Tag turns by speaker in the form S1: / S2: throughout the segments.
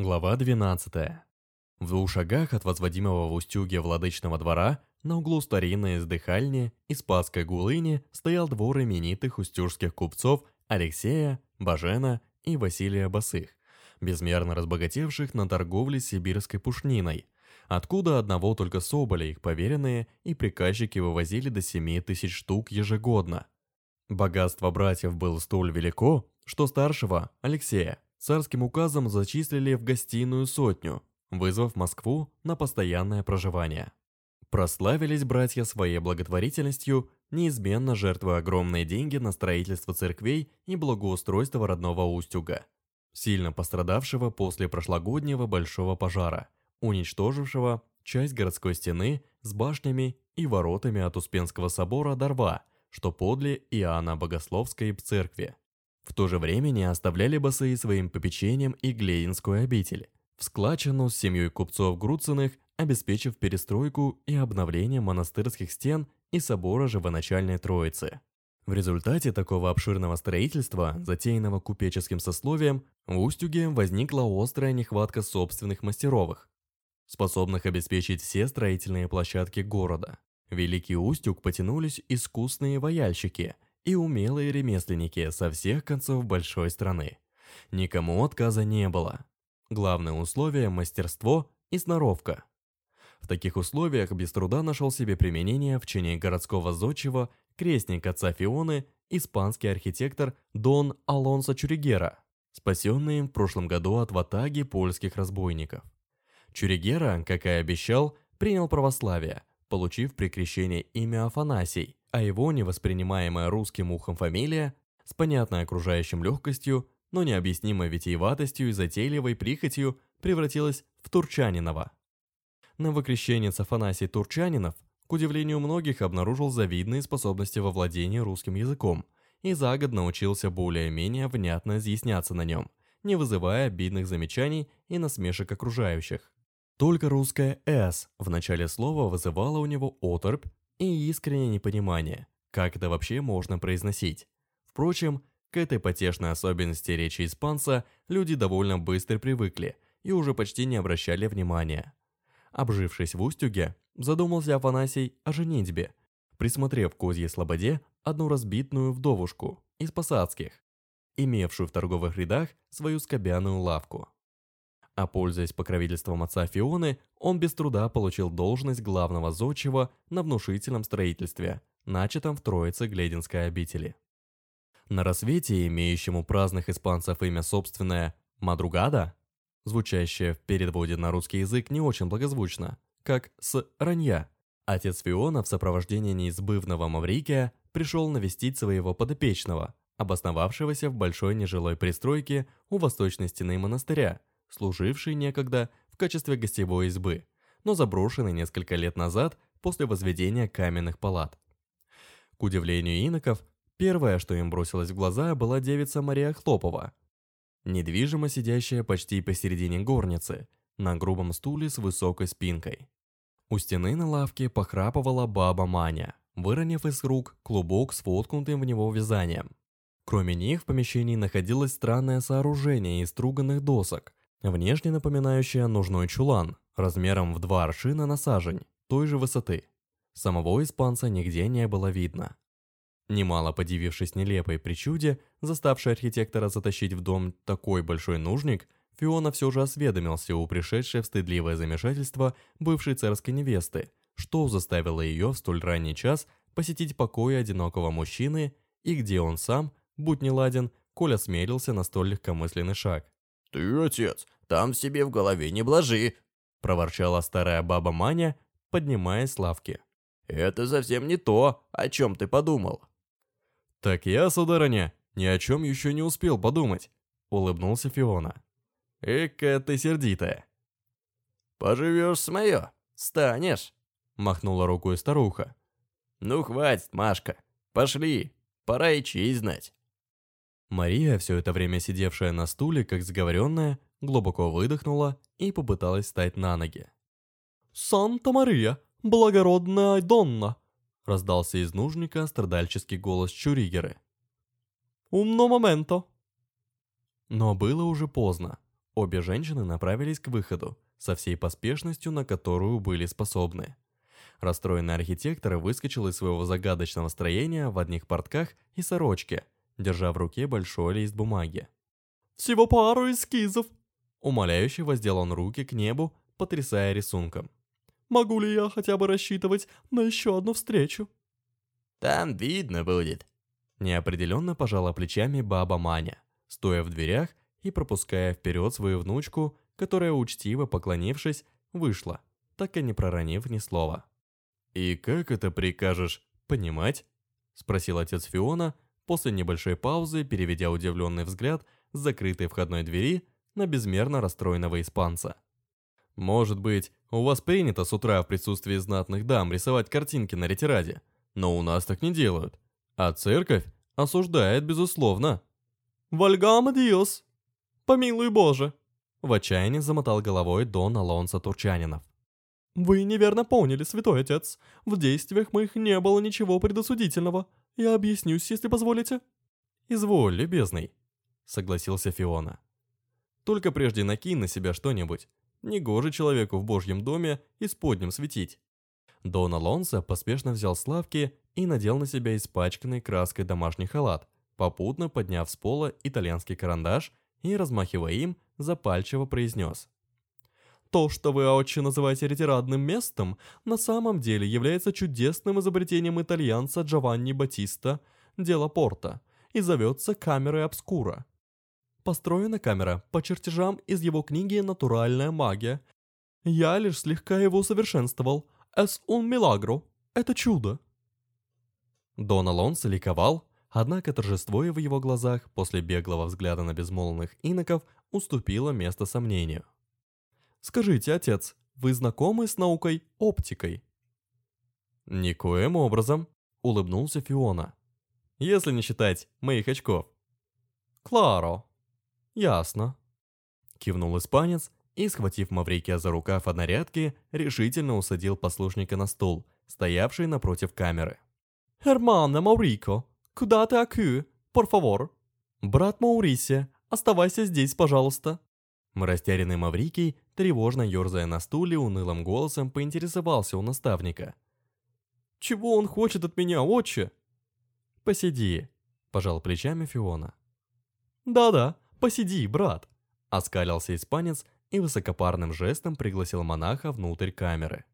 S1: Глава 12. В двух шагах от возводимого в Устюге владычного двора на углу старинной издыхальни и Спасской гулыни стоял двор именитых устюжских купцов Алексея, Бажена и Василия Басых, безмерно разбогатевших на торговле сибирской пушниной, откуда одного только соболя их поверенные и приказчики вывозили до 7 тысяч штук ежегодно. Богатство братьев было столь велико, что старшего, Алексея, царским указом зачислили в гостиную сотню, вызвав Москву на постоянное проживание. Прославились братья своей благотворительностью, неизменно жертвуя огромные деньги на строительство церквей и благоустройство родного Устюга, сильно пострадавшего после прошлогоднего большого пожара, уничтожившего часть городской стены с башнями и воротами от Успенского собора до рва, что подле Иоанна Богословской церкви. В то же время не оставляли басы своим попечением и Глединскую обитель, в складчину с семьей купцов Груциных, обеспечив перестройку и обновление монастырских стен и собора Живоначальной Троицы. В результате такого обширного строительства, затеянного купеческим сословием, в Устюге возникла острая нехватка собственных мастеровых, способных обеспечить все строительные площадки города. В Великий Устюг потянулись искусные вояльщики – и умелые ремесленники со всех концов большой страны. Никому отказа не было. Главное условие – мастерство и сноровка. В таких условиях без труда нашел себе применение в чине городского зодчего крестник отца Фионы, испанский архитектор Дон Алонсо Чуригера, спасенный им в прошлом году от ватаги польских разбойников. Чуригера, как и обещал, принял православие, получив при крещении имя Афанасий, а его невоспринимаемая русским ухом фамилия с понятной окружающим легкостью, но необъяснимой витиеватостью и затейливой прихотью превратилась в Турчанинова. Новокрещенец Афанасий Турчанинов, к удивлению многих, обнаружил завидные способности во владении русским языком и за год научился более-менее внятно изъясняться на нем, не вызывая обидных замечаний и насмешек окружающих. Только русское «с» в начале слова вызывало у него оторпь и искреннее непонимание, как это вообще можно произносить. Впрочем, к этой потешной особенности речи испанца люди довольно быстро привыкли и уже почти не обращали внимания. Обжившись в Устюге, задумался Афанасий о женитьбе, присмотрев в Козьей Слободе одну разбитную вдовушку из посадских, имевшую в торговых рядах свою скобяную лавку. А пользуясь покровительством отца Фионы, он без труда получил должность главного зодчего на внушительном строительстве, начатом в Троице Глединской обители. На рассвете, имеющему праздных испанцев имя собственное «Мадругада», звучащее в переводе на русский язык не очень благозвучно, как «с ранья», отец Фиона в сопровождении неизбывного Маврикия пришел навестить своего подопечного, обосновавшегося в большой нежилой пристройке у восточной стены монастыря – служивший некогда в качестве гостевой избы, но заброшенный несколько лет назад после возведения каменных палат. К удивлению иноков, первое, что им бросилось в глаза, была девица Мария Хлопова, недвижимо сидящая почти посередине горницы, на грубом стуле с высокой спинкой. У стены на лавке похрапывала баба Маня, выронив из рук клубок с воткнутым в него вязанием. Кроме них в помещении находилось странное сооружение из струганных досок, внешне напоминающая нужной чулан, размером в два аршина на сажень, той же высоты. Самого испанца нигде не было видно. Немало подивившись нелепой причуде, заставшей архитектора затащить в дом такой большой нужник, Фиона все же осведомился у пришедшей в стыдливое замешательство бывшей царской невесты, что заставило ее в столь ранний час посетить покои одинокого мужчины и где он сам, будь не ладен, коль осмелился на столь легкомысленный шаг.
S2: «Ты, отец, там себе в голове не блажи!»
S1: – проворчала старая баба Маня, поднимаясь с лавки.
S2: «Это совсем не то, о чем ты подумал».
S1: «Так я, сударыня, ни о чем еще не успел подумать», – улыбнулся Фиона. «Эка ты сердитая».
S2: «Поживешь с мое, станешь», –
S1: махнула рукой старуха.
S2: «Ну хватит, Машка, пошли, пора и честь знать».
S1: Мария, все это время сидевшая на стуле, как заговоренная, глубоко выдохнула и попыталась встать на ноги.
S3: «Санта-Мария, благородная Донна!»
S1: раздался из нужника страдальческий голос Чуригеры.
S3: «Умно моменто!»
S1: Но было уже поздно. Обе женщины направились к выходу, со всей поспешностью, на которую были способны. Расстроенный архитектор выскочил из своего загадочного строения в одних портках и сорочке, держа в руке большой лист бумаги.
S3: «Всего пару эскизов.
S1: Умоляюще воздел он руки к небу, потрясая рисунком.
S3: Могу ли я хотя бы рассчитывать на еще одну встречу?»
S2: «Там видно будет».
S1: Неопределенно пожала плечами баба Маня, стоя в дверях и пропуская вперед свою внучку, которая, учтиво поклонившись, вышла, так и не проронив ни слова. «И как это прикажешь понимать?» — спросил отец Фиона, после небольшой паузы, переведя удивленный взгляд с закрытой входной двери на безмерно расстроенного испанца. «Может быть, у вас принято с утра в присутствии знатных дам рисовать картинки на ретираде, но у нас так не делают, а церковь осуждает, безусловно».
S3: «Вальгама диос! Помилуй Боже!»
S1: В отчаянии замотал головой Дон Алонсо Турчанинов.
S3: «Вы неверно поняли, святой отец. В действиях моих не было ничего предосудительного. Я объяснюсь, если позволите».
S1: «Изволь, любезный», — согласился Фиона. «Только прежде накинь на себя что-нибудь. Негоже человеку в божьем доме исподнем светить». Дон Алонсо поспешно взял с лавки и надел на себя испачканный краской домашний халат, попутно подняв с пола итальянский карандаш и, размахивая им, запальчиво произнес.
S3: То, что вы отче называете ретирадным местом, на самом деле является чудесным изобретением итальянца Джованни Батиста «Дело Порта» и зовется камерой обскура. Построена камера по чертежам из его книги «Натуральная магия». Я лишь слегка его усовершенствовал. «Es un milagro» — это чудо.
S1: Дон Алонсо ликовал, однако торжество в его глазах после беглого взгляда на безмолвных иноков уступило место сомнению.
S3: Скажите, отец, вы знакомы с наукой оптикой?
S1: Никоим образом, улыбнулся Фиона. Если не считать моих очков.
S3: Кларо.
S1: Ясно. Кивнул испанец и, схватив Маврикия за рукав однорядки, решительно усадил послушника на стул, стоявший напротив камеры.
S3: «Hermano Маурико, куда ты аку? Por favor?» «Брат Маурисия, оставайся здесь, пожалуйста».
S1: Растерянный Маврикий, тревожно ерзая на стуле, унылым голосом поинтересовался у наставника.
S3: «Чего он хочет от меня, отче?»
S1: «Посиди», — пожал плечами Фиона.
S3: «Да-да, посиди, брат», —
S1: оскалился испанец и высокопарным жестом пригласил монаха внутрь камеры.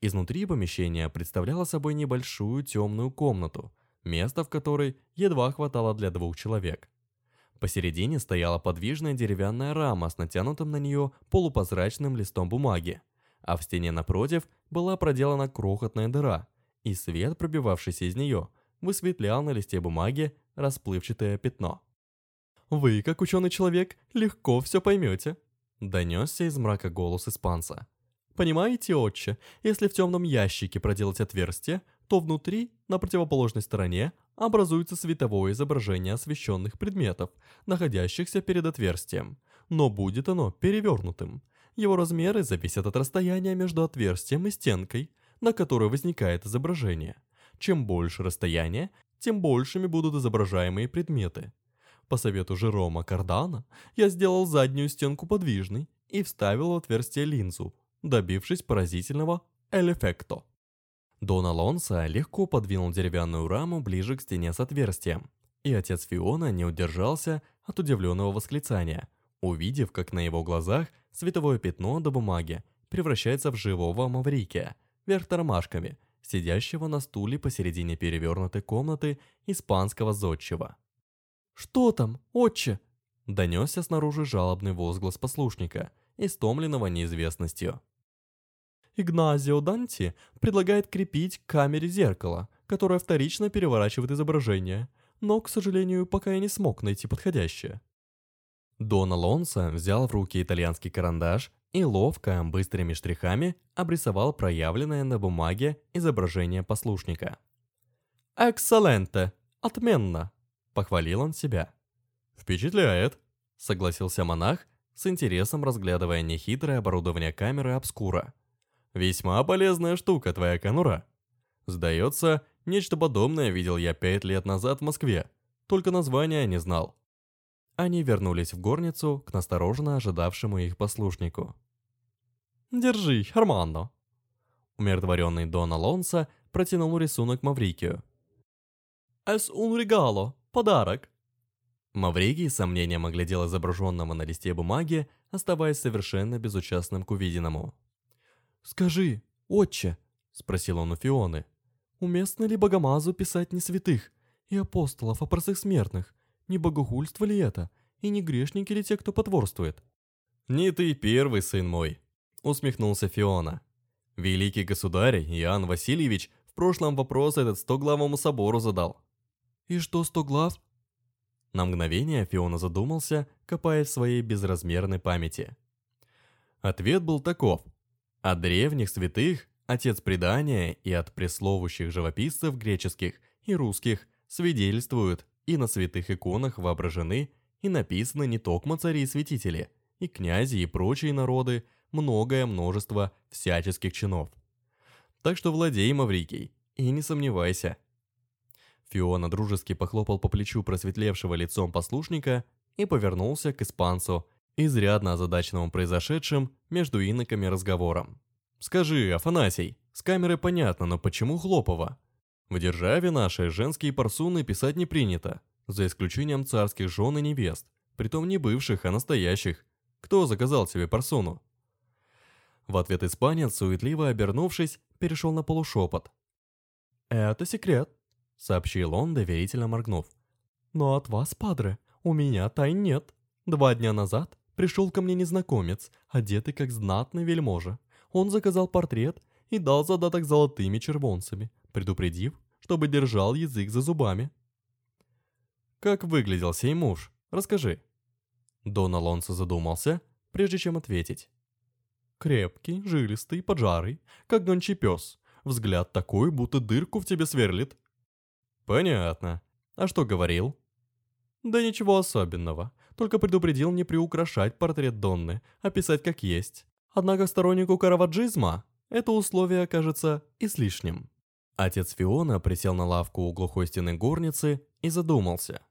S1: Изнутри помещение представляло собой небольшую темную комнату, место в которой едва хватало для двух человек. Посередине стояла подвижная деревянная рама с натянутым на нее полупрозрачным листом бумаги, а в стене напротив была проделана крохотная дыра, и свет, пробивавшийся из нее, высветлял на листе бумаги расплывчатое пятно.
S3: «Вы, как ученый человек, легко все поймете», —
S1: донесся из мрака голос испанца.
S3: «Понимаете, отче, если в темном ящике проделать отверстие, то внутри, на противоположной стороне, образуется световое изображение освещенных предметов, находящихся перед отверстием, но будет оно перевернутым. Его размеры зависят от расстояния между отверстием и стенкой, на которой возникает изображение. Чем больше расстояние, тем большими будут изображаемые предметы. По совету Жерома Кардана я сделал заднюю стенку подвижной и вставил в отверстие линзу, добившись поразительного «элефекто».
S1: Дон Алонсо легко подвинул деревянную раму ближе к стене с отверстием, и отец Фиона не удержался от удивленного восклицания, увидев, как на его глазах световое пятно до бумаги превращается в живого Маврикия, вверх тормашками, сидящего на стуле посередине перевернутой комнаты испанского зодчего.
S3: «Что там, отче?»
S1: Донесся снаружи жалобный возглас послушника, истомленного неизвестностью.
S3: Игназио Данти предлагает крепить к камере зеркало, которое вторично переворачивает изображение, но, к сожалению, пока я не смог найти подходящее.
S1: Дон Алонсо взял в руки итальянский карандаш и ловко, быстрыми штрихами обрисовал проявленное на бумаге изображение послушника.
S3: «Экселленте! Отменно!» — похвалил он себя.
S1: «Впечатляет!» — согласился монах, с интересом разглядывая нехитрое оборудование камеры обскура. Весьма полезная штука твоя конура. Сдается, нечто подобное видел я пять лет назад в Москве, только названия не знал. они вернулись в горницу к настороженно ожидавшему их послушнику.
S3: «Держи, Армандо!»
S1: Умиротворенный Дон Алонсо протянул рисунок Маврикию.
S3: «Эс un regalo, подарок!»
S1: Маврикий с сомнением оглядел изображенного на листе бумаги, оставаясь совершенно безучастным к увиденному.
S3: «Скажи, отче!» — спросил он у Фионы. «Уместно ли Богомазу писать не святых и апостолов, а простых смертных? Не богохульство ли это? И не грешники ли те, кто потворствует?»
S1: «Не ты первый, сын мой», — усмехнулся Фиона. «Великий государь Иоанн Васильевич в прошлом вопрос этот стоглавому собору задал».
S3: «И что стоглав?»
S1: На мгновение Фиона задумался, копая в своей безразмерной памяти. Ответ был таков. От древних святых, отец предания и от пресловущих живописцев греческих и русских свидетельствуют и на святых иконах воображены и написаны не только цари и святители, и князи и прочие народы, многое множество всяческих чинов. Так что владей, Маврикий, и не сомневайся. Фиона дружески похлопал по плечу просветлевшего лицом послушника и повернулся к испанцу, изрядно озадаченному произошедшим между иноками разговором. «Скажи, Афанасий, с камерой понятно, но почему Хлопова? В державе нашей женские парсуны писать не принято, за исключением царских жен и невест, притом не бывших, а настоящих. Кто заказал тебе парсуну?» В ответ испанец, суетливо обернувшись, перешел на полушепот.
S3: «Это секрет», —
S1: сообщил он, доверительно моргнув.
S3: «Но от вас, падре, у меня тайн нет. Два дня назад пришел ко мне незнакомец, одетый как знатный вельможа. Он заказал портрет и дал задаток золотыми червонцами, предупредив, чтобы держал язык за зубами.
S1: «Как выглядел сей муж? Расскажи». Дон Алонсо задумался, прежде чем ответить.
S3: «Крепкий, жилистый, поджарый, как гончий пес. Взгляд такой, будто дырку в тебе сверлит».
S1: «Понятно. А что говорил?»
S3: «Да ничего особенного. Только предупредил не приукрашать портрет Донны, а писать как есть. Однако стороннику караваджизма это условие окажется излишним».
S1: Отец Фиона присел на лавку у глухой стены горницы и задумался.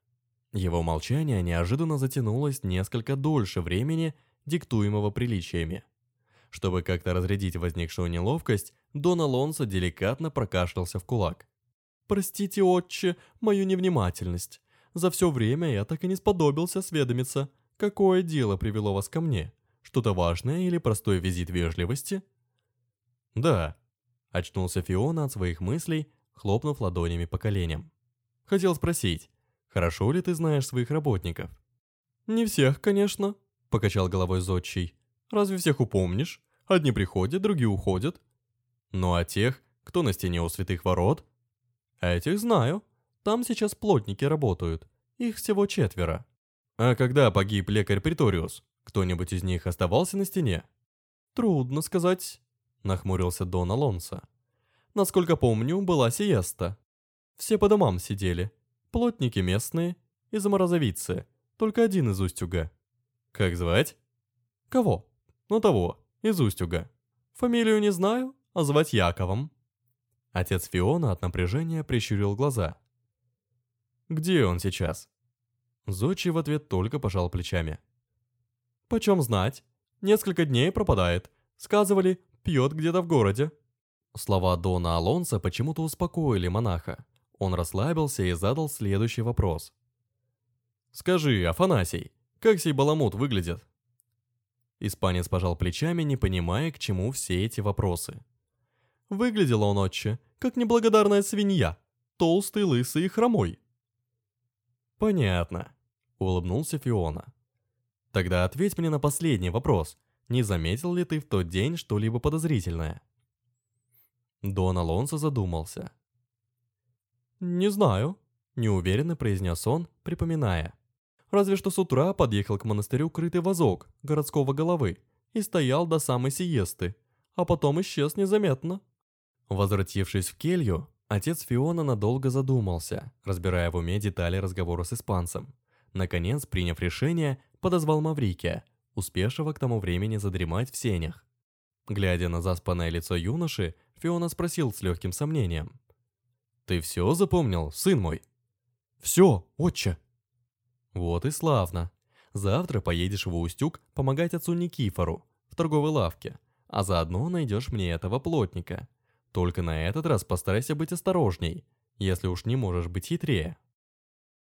S1: Его молчание неожиданно затянулось несколько дольше времени, диктуемого приличиями. Чтобы как-то разрядить возникшую неловкость, Дон Алонсо деликатно прокашлялся в кулак.
S3: «Простите, отче, мою невнимательность. За все время я так и не сподобился осведомиться, какое дело привело вас ко мне. Что-то важное или простой визит вежливости?»
S1: «Да», — очнулся Фиона от своих мыслей, хлопнув ладонями по коленям. «Хотел спросить, хорошо ли ты знаешь своих работников?»
S3: «Не всех, конечно», — покачал головой зодчий. «Разве всех упомнишь? Одни приходят, другие уходят».
S1: «Ну а тех, кто на стене у святых ворот?»
S3: «Этих знаю. Там сейчас плотники работают. Их всего четверо».
S1: «А когда погиб лекарь Приториус, кто-нибудь из них оставался на стене?»
S3: «Трудно сказать», — нахмурился Дон Алонсо. «Насколько помню, была сиеста. Все по домам сидели. Плотники местные, из Морозовицы, только один из Устюга».
S1: «Как звать?»
S3: «Кого?»
S1: «Ну того, из Устюга».
S3: «Фамилию не знаю, а звать Яковом».
S1: Отец Фиона от напряжения прищурил глаза. «Где он сейчас?» Зодчий в ответ только пожал плечами.
S3: «Почем знать? Несколько дней пропадает. Сказывали, пьет где-то в городе».
S1: Слова Дона Алонса почему-то успокоили монаха. Он расслабился и задал следующий вопрос. «Скажи, Афанасий, как сей баламут выглядит?» Испанец пожал плечами, не понимая, к чему все эти вопросы.
S3: Выглядел он, отче, как неблагодарная свинья, толстый, лысый и хромой.
S1: «Понятно», — улыбнулся Фиона. «Тогда ответь мне на последний вопрос. Не заметил ли ты в тот день что-либо подозрительное?» Дон Алонсо задумался.
S3: «Не знаю», — неуверенно произнес он, припоминая. «Разве что с утра подъехал к монастырю крытый вазок городского головы и стоял до самой сиесты, а потом исчез незаметно».
S1: Возвратившись в келью, отец Фиона надолго задумался, разбирая в уме детали разговора с испанцем. Наконец, приняв решение, подозвал Маврикия, успевшего к тому времени задремать в сенях. Глядя на заспанное лицо юноши, Фиона спросил с легким сомнением. «Ты все запомнил, сын мой?»
S3: «Все, отче».
S1: «Вот и славно.
S3: Завтра поедешь в Устюг помогать отцу Никифору в торговой лавке, а заодно найдешь мне этого плотника. Только на этот раз постарайся быть осторожней, если уж не можешь быть хитрее.